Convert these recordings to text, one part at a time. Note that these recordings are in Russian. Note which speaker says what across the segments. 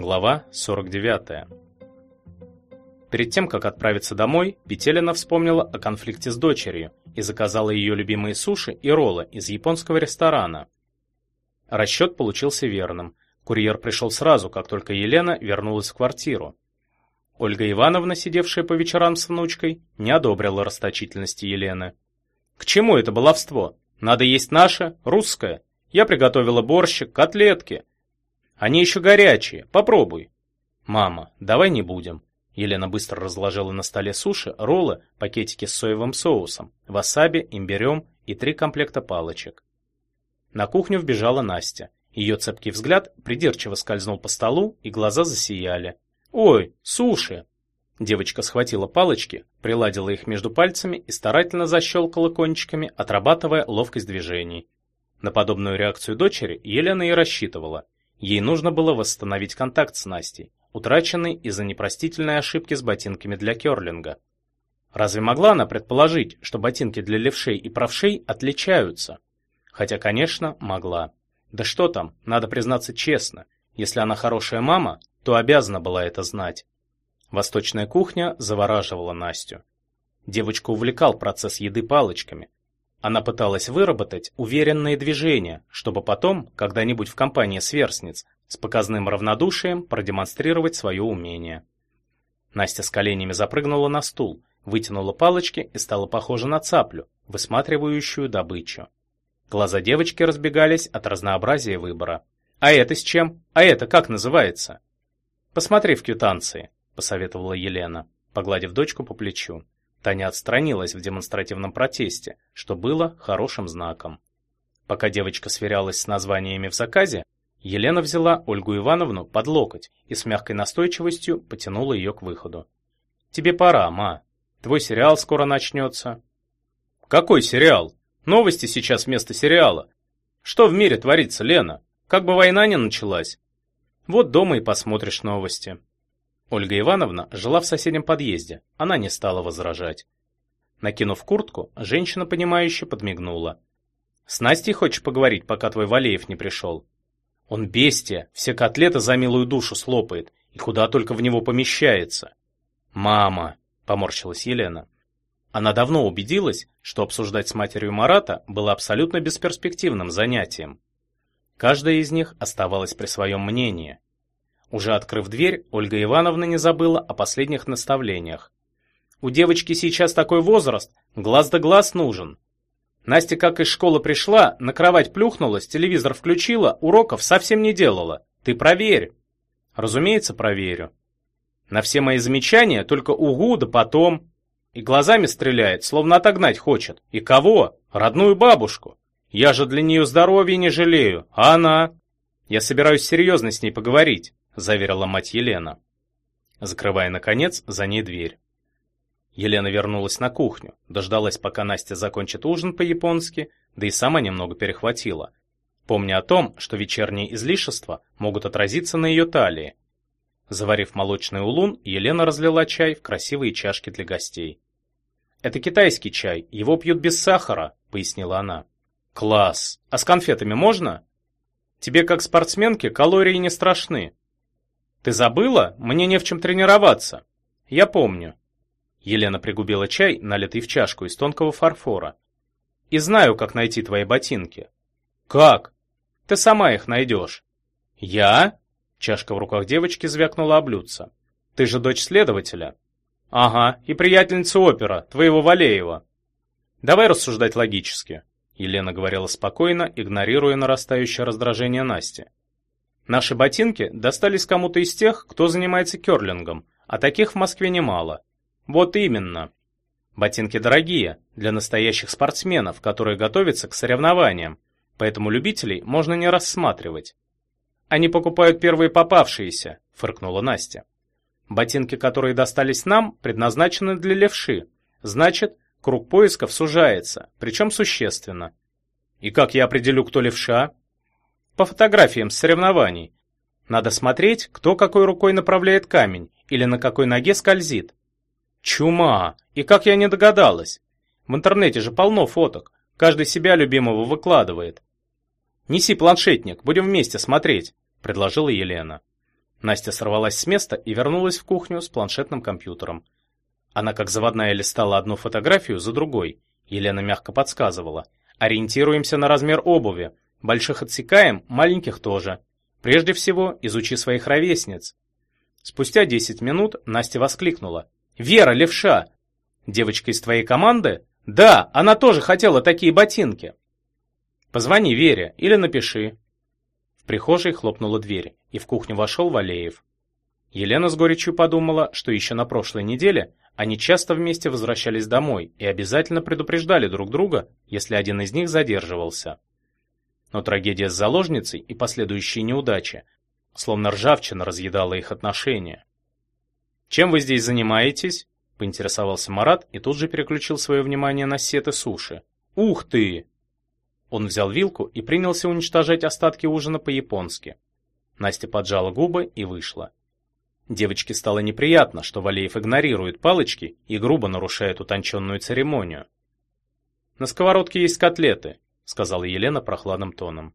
Speaker 1: Глава 49. Перед тем, как отправиться домой, Петелина вспомнила о конфликте с дочерью и заказала ее любимые суши и роллы из японского ресторана. Расчет получился верным. Курьер пришел сразу, как только Елена вернулась в квартиру. Ольга Ивановна, сидевшая по вечерам с внучкой, не одобрила расточительности Елены. «К чему это баловство? Надо есть наше, русское. Я приготовила борщик, котлетки. Они еще горячие, попробуй». «Мама, давай не будем». Елена быстро разложила на столе суши, роллы, пакетики с соевым соусом, васаби, имбирем и три комплекта палочек. На кухню вбежала Настя. Ее цепкий взгляд придирчиво скользнул по столу, и глаза засияли. «Ой, суши!» Девочка схватила палочки, приладила их между пальцами и старательно защелкала кончиками, отрабатывая ловкость движений. На подобную реакцию дочери Елена и рассчитывала. Ей нужно было восстановить контакт с Настей, утраченный из-за непростительной ошибки с ботинками для керлинга. Разве могла она предположить, что ботинки для левшей и правшей отличаются? Хотя, конечно, могла. Да что там, надо признаться честно, если она хорошая мама, то обязана была это знать. Восточная кухня завораживала Настю. Девочку увлекал процесс еды палочками. Она пыталась выработать уверенные движения, чтобы потом, когда-нибудь в компании сверстниц, с показным равнодушием продемонстрировать свое умение. Настя с коленями запрыгнула на стул, вытянула палочки и стала похожа на цаплю, высматривающую добычу. Глаза девочки разбегались от разнообразия выбора. «А это с чем? А это как называется?» «Посмотри в квитанции», — посоветовала Елена, погладив дочку по плечу. Таня отстранилась в демонстративном протесте, что было хорошим знаком. Пока девочка сверялась с названиями в заказе, Елена взяла Ольгу Ивановну под локоть и с мягкой настойчивостью потянула ее к выходу. «Тебе пора, ма. Твой сериал скоро начнется». «Какой сериал? Новости сейчас вместо сериала. Что в мире творится, Лена? Как бы война не началась?» Вот дома и посмотришь новости. Ольга Ивановна жила в соседнем подъезде, она не стала возражать. Накинув куртку, женщина, понимающе подмигнула. «С Настей хочешь поговорить, пока твой Валеев не пришел?» «Он бестия, все котлеты за милую душу слопает, и куда только в него помещается». «Мама!» — поморщилась Елена. Она давно убедилась, что обсуждать с матерью Марата было абсолютно бесперспективным занятием. Каждая из них оставалась при своем мнении. Уже открыв дверь, Ольга Ивановна не забыла о последних наставлениях. «У девочки сейчас такой возраст, глаз да глаз нужен. Настя как из школы пришла, на кровать плюхнулась, телевизор включила, уроков совсем не делала. Ты проверь». «Разумеется, проверю». На все мои замечания только угу да потом. И глазами стреляет, словно отогнать хочет. И кого? Родную бабушку. Я же для нее здоровья не жалею, а она... Я собираюсь серьезно с ней поговорить, заверила мать Елена, закрывая, наконец, за ней дверь. Елена вернулась на кухню, дождалась, пока Настя закончит ужин по-японски, да и сама немного перехватила, помня о том, что вечерние излишества могут отразиться на ее талии. Заварив молочный улун, Елена разлила чай в красивые чашки для гостей. «Это китайский чай, его пьют без сахара», — пояснила она. Класс. А с конфетами можно? Тебе как спортсменке калории не страшны. Ты забыла? Мне не в чем тренироваться. Я помню. Елена пригубила чай, налитый в чашку из тонкого фарфора. И знаю, как найти твои ботинки. Как? Ты сама их найдешь. Я? Чашка в руках девочки звякнула об блюдце. Ты же дочь следователя. Ага, и приятельница опера, твоего Валеева. Давай рассуждать логически. Елена говорила спокойно, игнорируя нарастающее раздражение Насти. Наши ботинки достались кому-то из тех, кто занимается керлингом, а таких в Москве немало. Вот именно. Ботинки дорогие, для настоящих спортсменов, которые готовятся к соревнованиям, поэтому любителей можно не рассматривать. Они покупают первые попавшиеся, фыркнула Настя. Ботинки, которые достались нам, предназначены для левши. Значит, Круг поисков сужается, причем существенно. И как я определю, кто левша? По фотографиям с соревнований. Надо смотреть, кто какой рукой направляет камень или на какой ноге скользит. Чума! И как я не догадалась? В интернете же полно фоток. Каждый себя любимого выкладывает. «Неси планшетник, будем вместе смотреть», — предложила Елена. Настя сорвалась с места и вернулась в кухню с планшетным компьютером. Она как заводная листала одну фотографию за другой. Елена мягко подсказывала. Ориентируемся на размер обуви. Больших отсекаем, маленьких тоже. Прежде всего, изучи своих ровесниц. Спустя 10 минут Настя воскликнула. «Вера, левша! Девочка из твоей команды? Да, она тоже хотела такие ботинки!» «Позвони Вере или напиши». В прихожей хлопнула дверь, и в кухню вошел Валеев. Елена с горечью подумала, что еще на прошлой неделе они часто вместе возвращались домой и обязательно предупреждали друг друга, если один из них задерживался. Но трагедия с заложницей и последующие неудачи словно ржавчина разъедала их отношения. «Чем вы здесь занимаетесь?» — поинтересовался Марат и тут же переключил свое внимание на сеты суши. «Ух ты!» Он взял вилку и принялся уничтожать остатки ужина по-японски. Настя поджала губы и вышла. Девочке стало неприятно, что Валеев игнорирует палочки и грубо нарушает утонченную церемонию. «На сковородке есть котлеты», — сказала Елена прохладным тоном.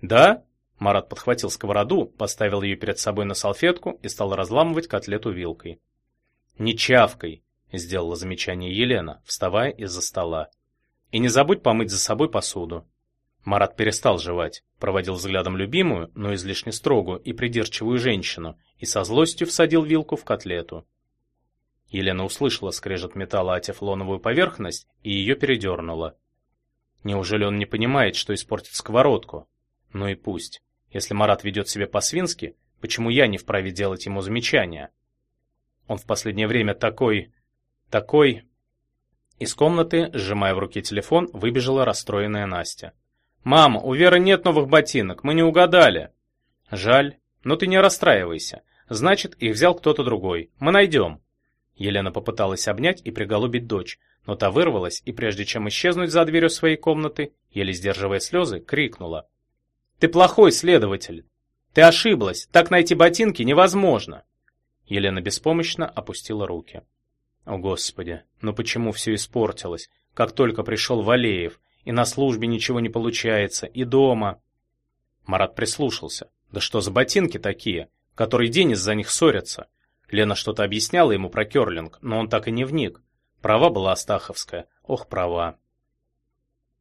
Speaker 1: «Да?» Марат подхватил сковороду, поставил ее перед собой на салфетку и стал разламывать котлету вилкой. «Не чавкой», — сделала замечание Елена, вставая из-за стола. «И не забудь помыть за собой посуду». Марат перестал жевать, проводил взглядом любимую, но излишне строгую и придирчивую женщину и со злостью всадил вилку в котлету. Елена услышала скрежет металла о тефлоновую поверхность и ее передернула. Неужели он не понимает, что испортит сковородку? Ну и пусть. Если Марат ведет себя по-свински, почему я не вправе делать ему замечания? Он в последнее время такой... такой... Из комнаты, сжимая в руке телефон, выбежала расстроенная Настя. «Мама, у Веры нет новых ботинок, мы не угадали». «Жаль, но ты не расстраивайся. Значит, их взял кто-то другой. Мы найдем». Елена попыталась обнять и приголубить дочь, но та вырвалась и прежде чем исчезнуть за дверью своей комнаты, еле сдерживая слезы, крикнула. Ты плохой следователь. Ты ошиблась. Так найти ботинки невозможно. Елена беспомощно опустила руки. О, Господи, ну почему все испортилось? Как только пришел Валеев, и на службе ничего не получается, и дома. Марат прислушался. Да что за ботинки такие? Который день из-за них ссорятся? Лена что-то объясняла ему про керлинг, но он так и не вник. Права была Астаховская. Ох, права.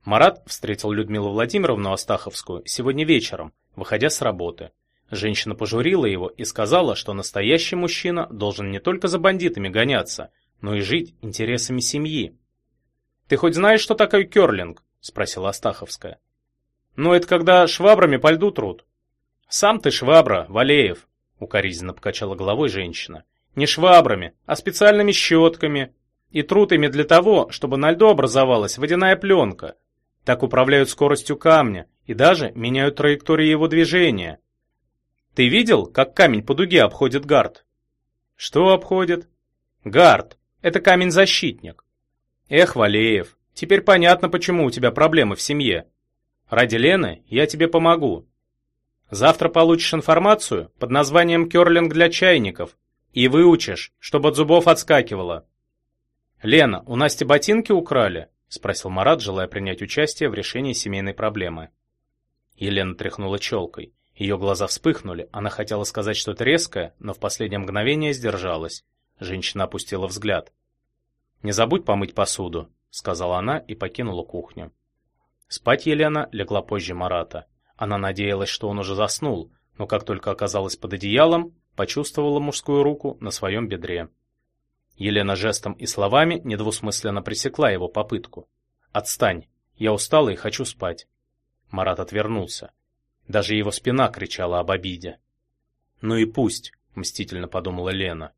Speaker 1: Марат встретил Людмилу Владимировну Астаховскую сегодня вечером, выходя с работы. Женщина пожурила его и сказала, что настоящий мужчина должен не только за бандитами гоняться, но и жить интересами семьи. «Ты хоть знаешь, что такое керлинг?» – спросила Астаховская. «Ну, это когда швабрами по льду труд». «Сам ты швабра, Валеев», – укоризненно покачала головой женщина. «Не швабрами, а специальными щетками. И труд ими для того, чтобы на льду образовалась водяная пленка, так управляют скоростью камня и даже меняют траекторию его движения. Ты видел, как камень по дуге обходит гард? Что обходит? Гард. Это камень-защитник. Эх, Валеев, теперь понятно, почему у тебя проблемы в семье. Ради Лены я тебе помогу. Завтра получишь информацию под названием «Керлинг для чайников» и выучишь, чтобы от зубов отскакивало. Лена, у Насти ботинки украли? — спросил Марат, желая принять участие в решении семейной проблемы. Елена тряхнула челкой. Ее глаза вспыхнули, она хотела сказать что-то резкое, но в последнее мгновение сдержалась. Женщина опустила взгляд. «Не забудь помыть посуду», — сказала она и покинула кухню. Спать Елена легла позже Марата. Она надеялась, что он уже заснул, но как только оказалась под одеялом, почувствовала мужскую руку на своем бедре. Елена жестом и словами недвусмысленно пресекла его попытку. «Отстань! Я устала и хочу спать!» Марат отвернулся. Даже его спина кричала об обиде. «Ну и пусть!» — мстительно подумала Лена.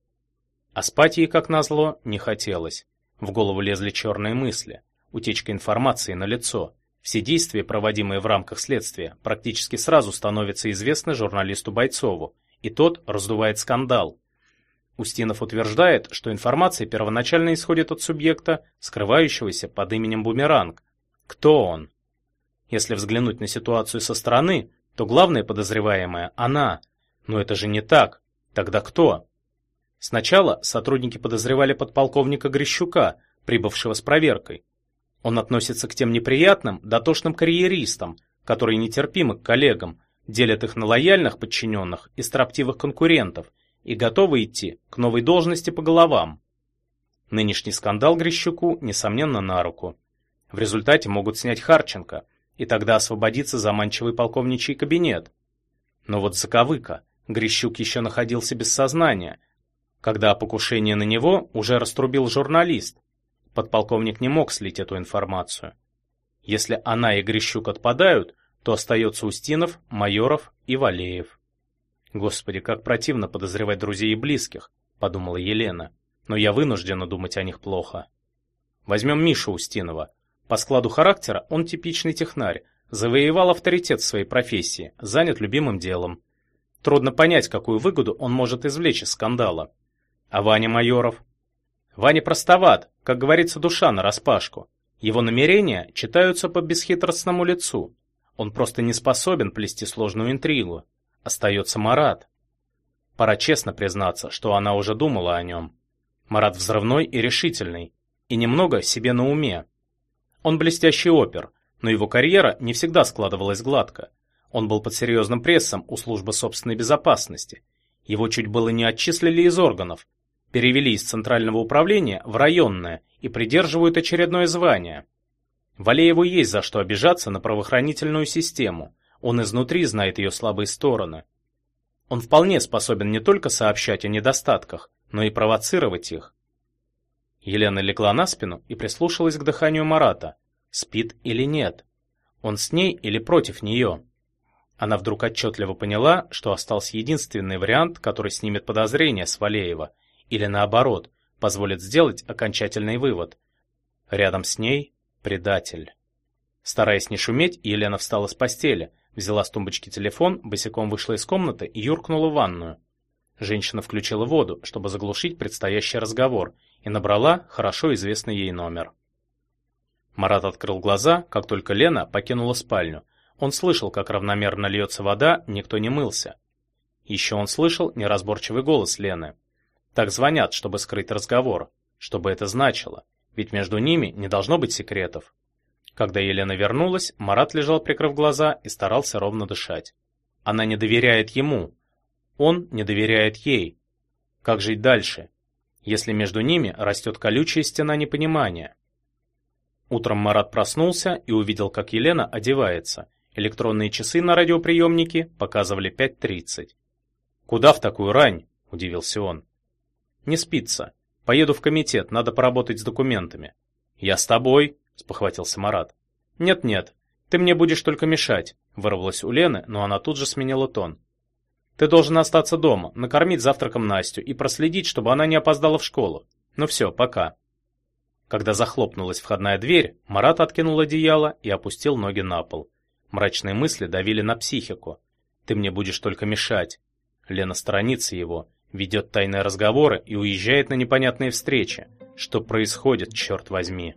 Speaker 1: А спать ей, как назло, не хотелось. В голову лезли черные мысли. Утечка информации на лицо. Все действия, проводимые в рамках следствия, практически сразу становятся известны журналисту Бойцову, и тот раздувает скандал, Устинов утверждает, что информация первоначально исходит от субъекта, скрывающегося под именем Бумеранг. Кто он? Если взглянуть на ситуацию со стороны, то главная подозреваемая – она. Но это же не так. Тогда кто? Сначала сотрудники подозревали подполковника Грищука, прибывшего с проверкой. Он относится к тем неприятным, дотошным карьеристам, которые нетерпимы к коллегам, делят их на лояльных подчиненных и строптивых конкурентов и готовы идти к новой должности по головам. Нынешний скандал Грищуку, несомненно, на руку. В результате могут снять Харченко, и тогда освободится заманчивый полковничий кабинет. Но вот заковыка. Грищук еще находился без сознания, когда покушение на него уже раструбил журналист. Подполковник не мог слить эту информацию. Если она и Грищук отпадают, то остается Устинов, Майоров и Валеев. Господи, как противно подозревать друзей и близких, подумала Елена но я вынуждена думать о них плохо. Возьмем Мишу Устинова. По складу характера он типичный технарь, завоевал авторитет в своей профессии, занят любимым делом. Трудно понять, какую выгоду он может извлечь из скандала. А Ваня Майоров? Ваня простоват, как говорится, душа нараспашку. Его намерения читаются по бесхитростному лицу. Он просто не способен плести сложную интригу. Остается Марат. Пора честно признаться, что она уже думала о нем. Марат взрывной и решительный, и немного себе на уме. Он блестящий опер, но его карьера не всегда складывалась гладко. Он был под серьезным прессом у службы собственной безопасности. Его чуть было не отчислили из органов, перевели из центрального управления в районное и придерживают очередное звание. Валееву есть за что обижаться на правоохранительную систему. Он изнутри знает ее слабые стороны. Он вполне способен не только сообщать о недостатках, но и провоцировать их. Елена легла на спину и прислушалась к дыханию Марата. Спит или нет? Он с ней или против нее? Она вдруг отчетливо поняла, что остался единственный вариант, который снимет подозрения с Валеева, или наоборот, позволит сделать окончательный вывод. Рядом с ней предатель. Стараясь не шуметь, Елена встала с постели, взяла с тумбочки телефон, босиком вышла из комнаты и юркнула в ванную. Женщина включила воду, чтобы заглушить предстоящий разговор, и набрала хорошо известный ей номер. Марат открыл глаза, как только Лена покинула спальню. Он слышал, как равномерно льется вода, никто не мылся. Еще он слышал неразборчивый голос Лены. Так звонят, чтобы скрыть разговор. Что бы это значило? Ведь между ними не должно быть секретов. Когда Елена вернулась, Марат лежал, прикрыв глаза, и старался ровно дышать. Она не доверяет ему, он не доверяет ей. Как жить дальше, если между ними растет колючая стена непонимания? Утром Марат проснулся и увидел, как Елена одевается. Электронные часы на радиоприемнике показывали 5.30. «Куда в такую рань?» – удивился он. «Не спится. Поеду в комитет, надо поработать с документами». «Я с тобой», – спохватился Марат. «Нет-нет, ты мне будешь только мешать», – вырвалось у Лены, но она тут же сменила тон. Ты должен остаться дома, накормить завтраком Настю и проследить, чтобы она не опоздала в школу. Ну все, пока. Когда захлопнулась входная дверь, Марат откинул одеяло и опустил ноги на пол. Мрачные мысли давили на психику. Ты мне будешь только мешать. Лена сторонится его, ведет тайные разговоры и уезжает на непонятные встречи. Что происходит, черт возьми?